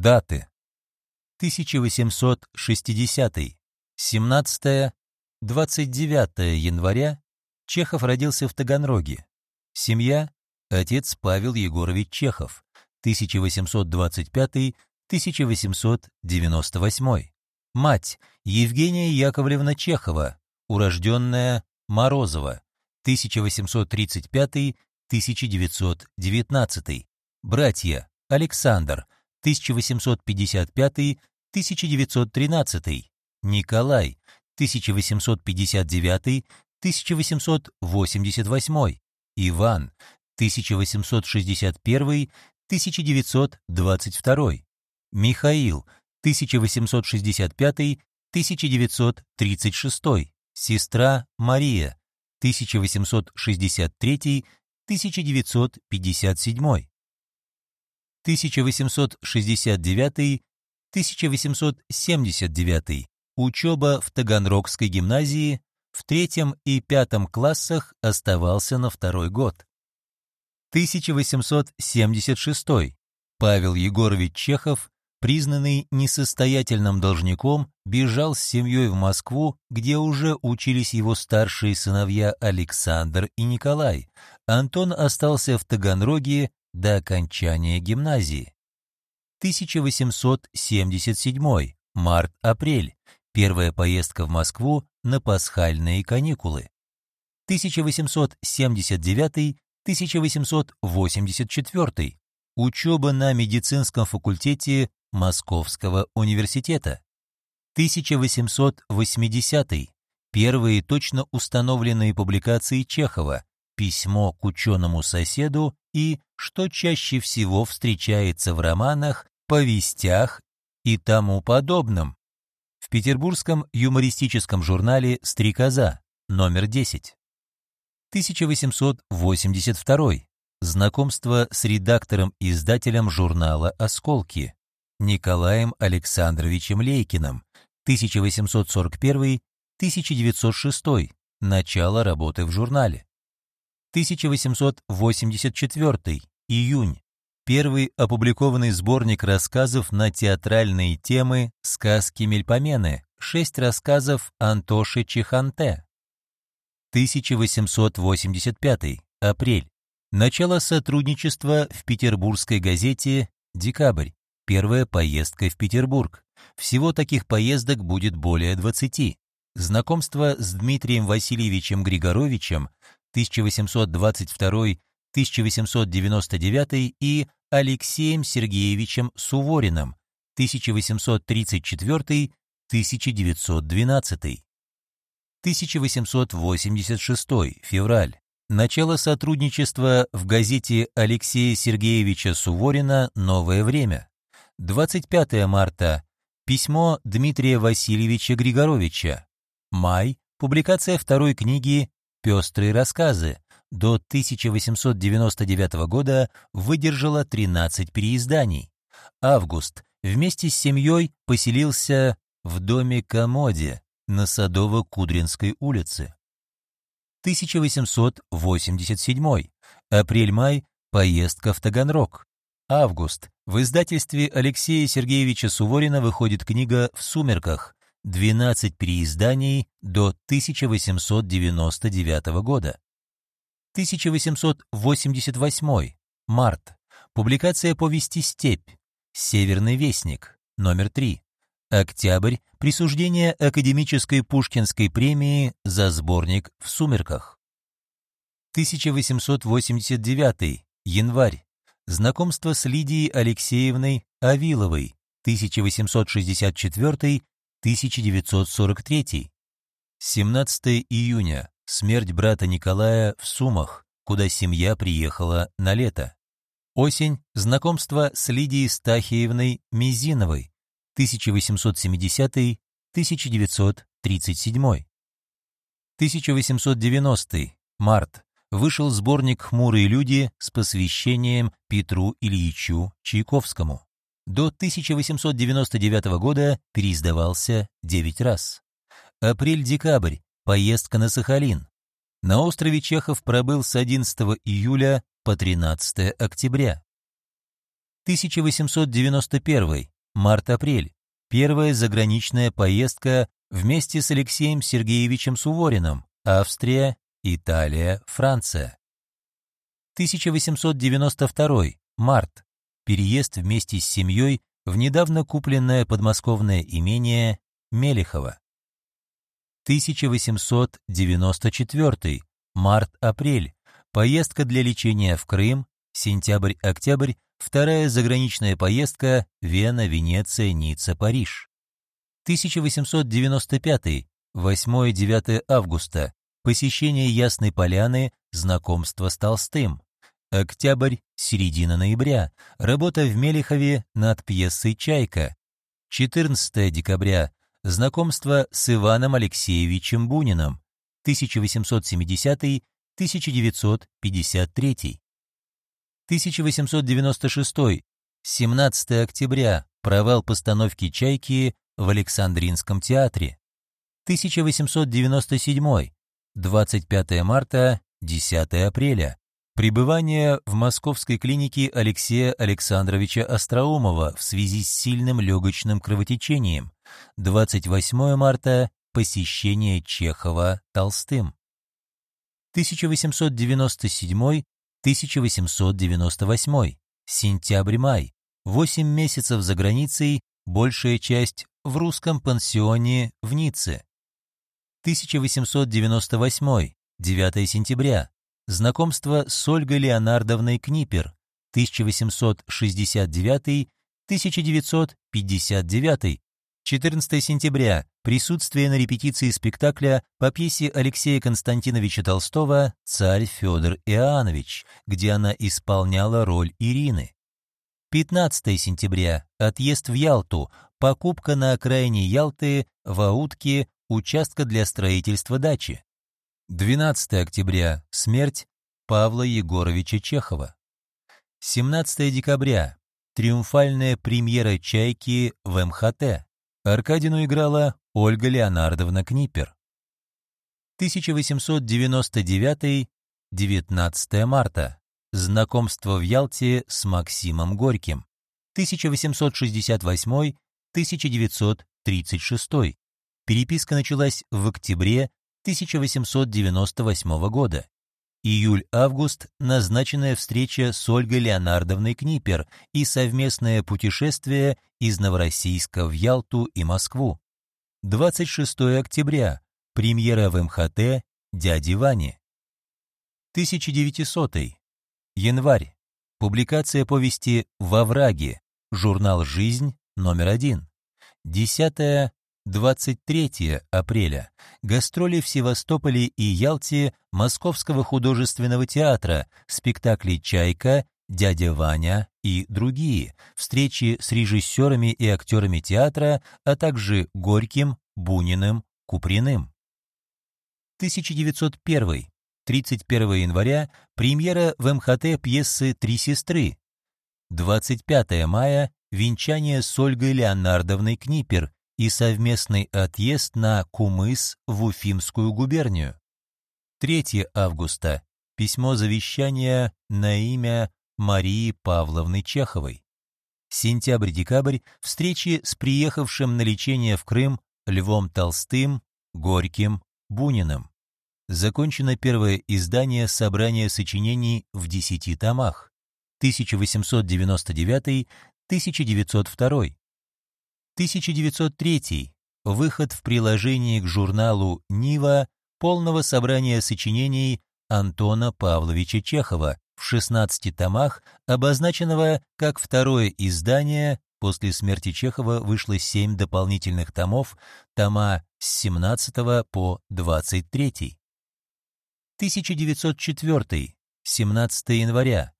Даты. 1860. 17. 29 января Чехов родился в Таганроге. Семья – отец Павел Егорович Чехов, 1825-1898. Мать – Евгения Яковлевна Чехова, урожденная Морозова, 1835-1919. Братья – Александр, 1855-1913. Николай, 1859-1888. Иван, 1861-1922. Михаил, 1865-1936. Сестра Мария, 1863-1957. 1869-1879. Учеба в Таганрогской гимназии в третьем и пятом классах оставался на второй год. 1876. Павел Егорович Чехов, признанный несостоятельным должником, бежал с семьей в Москву, где уже учились его старшие сыновья Александр и Николай. Антон остался в Таганроге до окончания гимназии. 1877. Март-апрель. Первая поездка в Москву на пасхальные каникулы. 1879-1884. Учеба на медицинском факультете Московского университета. 1880. Первые точно установленные публикации Чехова «Письмо к ученому соседу» и «Что чаще всего встречается в романах, повестях и тому подобном» в петербургском юмористическом журнале «Стрекоза», номер 10. 1882. Знакомство с редактором-издателем журнала «Осколки» Николаем Александровичем Лейкиным, 1841-1906, начало работы в журнале. 1884, июнь, первый опубликованный сборник рассказов на театральные темы «Сказки Мельпомены», шесть рассказов Антоши Чеханте. 1885, апрель, начало сотрудничества в петербургской газете «Декабрь», первая поездка в Петербург. Всего таких поездок будет более 20. Знакомство с Дмитрием Васильевичем Григоровичем 1822-1899 и Алексеем Сергеевичем Сувориным 1834-1912. 1886 февраль. Начало сотрудничества в газете Алексея Сергеевича Суворина «Новое время». 25 марта. Письмо Дмитрия Васильевича Григоровича. Май. Публикация второй книги «Пестрые рассказы». До 1899 года выдержала 13 переизданий. Август. Вместе с семьей поселился в доме-комоде на Садово-Кудринской улице. 1887. Апрель-май. Поездка в Таганрог. Август. В издательстве Алексея Сергеевича Суворина выходит книга «В сумерках», 12 переизданий до 1899 года. 1888. Март. Публикация повести «Степь». Северный вестник. Номер 3. Октябрь. Присуждение Академической Пушкинской премии за сборник «В сумерках». 1889. Январь. Знакомство с Лидией Алексеевной Авиловой. 1864 1943. 17 июня. Смерть брата Николая в Сумах, куда семья приехала на лето. Осень. Знакомство с Лидией Стахиевной Мизиновой. 1870-1937. 1890. Март. Вышел сборник «Хмурые люди» с посвящением Петру Ильичу Чайковскому. До 1899 года переиздавался 9 раз. Апрель-декабрь. Поездка на Сахалин. На острове Чехов пробыл с 11 июля по 13 октября. 1891. Март-апрель. Первая заграничная поездка вместе с Алексеем Сергеевичем Сувориным. Австрия, Италия, Франция. 1892. Март. Переезд вместе с семьей в недавно купленное подмосковное имение Мелехово. 1894. Март-апрель. Поездка для лечения в Крым. Сентябрь-октябрь. Вторая заграничная поездка Вена, Венеция, Ницца, Париж. 1895. 8-9 августа. Посещение Ясной Поляны, знакомство с Толстым. Октябрь, середина ноября. Работа в Мелехове над пьесой «Чайка». 14 декабря. Знакомство с Иваном Алексеевичем Буниным. 1870-1953. 1896. 17 октября. Провал постановки «Чайки» в Александринском театре. 1897. 25 марта, 10 апреля. Пребывание в московской клинике Алексея Александровича Остроумова в связи с сильным легочным кровотечением. 28 марта – посещение Чехова Толстым. 1897-1898, сентябрь-май, 8 месяцев за границей, большая часть в русском пансионе в Ницце. 1898, 9 сентября, знакомство с Ольгой Леонардовной Книпер, 1869-1959, 14 сентября. Присутствие на репетиции спектакля по пьесе Алексея Константиновича Толстого «Царь Федор Иоаннович», где она исполняла роль Ирины. 15 сентября. Отъезд в Ялту. Покупка на окраине Ялты в Аутке участка для строительства дачи. 12 октября. Смерть Павла Егоровича Чехова. 17 декабря. Триумфальная премьера «Чайки» в МХТ. Аркадину играла Ольга Леонардовна Книпер. 1899-19 марта. Знакомство в Ялте с Максимом Горьким. 1868-1936. Переписка началась в октябре 1898 года. Июль-август – назначенная встреча с Ольгой Леонардовной Книпер и совместное путешествие из Новороссийска в Ялту и Москву. 26 октября – премьера в МХТ «Дяди Вани». 1900 январь – публикация повести «Во враге», журнал «Жизнь» номер один. 10 23 апреля. Гастроли в Севастополе и Ялте Московского художественного театра, спектакли «Чайка», «Дядя Ваня» и другие, встречи с режиссерами и актерами театра, а также Горьким, Буниным, Куприным. 1901. 31 января премьера в МХТ пьесы «Три сестры». 25 мая венчание с Ольгой Леонардовной Книпер и совместный отъезд на Кумыс в Уфимскую губернию. 3 августа. Письмо завещания на имя Марии Павловны Чеховой. Сентябрь-декабрь. Встречи с приехавшим на лечение в Крым Львом Толстым, Горьким, Буниным. Закончено первое издание собрания сочинений в десяти томах. 1899-1902. 1903. Выход в приложении к журналу «Нива» полного собрания сочинений Антона Павловича Чехова в 16 томах, обозначенного как второе издание, после смерти Чехова вышло 7 дополнительных томов, тома с 17 по 23. 1904. 17 января.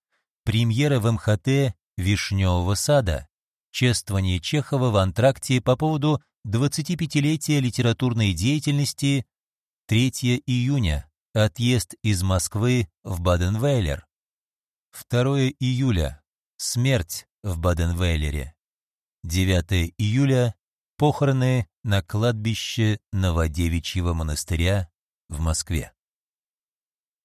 Премьера в МХТ «Вишневого сада», Чествование Чехова в антракте по поводу 25-летия литературной деятельности 3 июня. Отъезд из Москвы в Баден-Вейлер. 2 июля. Смерть в Баден-Вейлере. 9 июля. Похороны на кладбище Новодевичьего монастыря в Москве.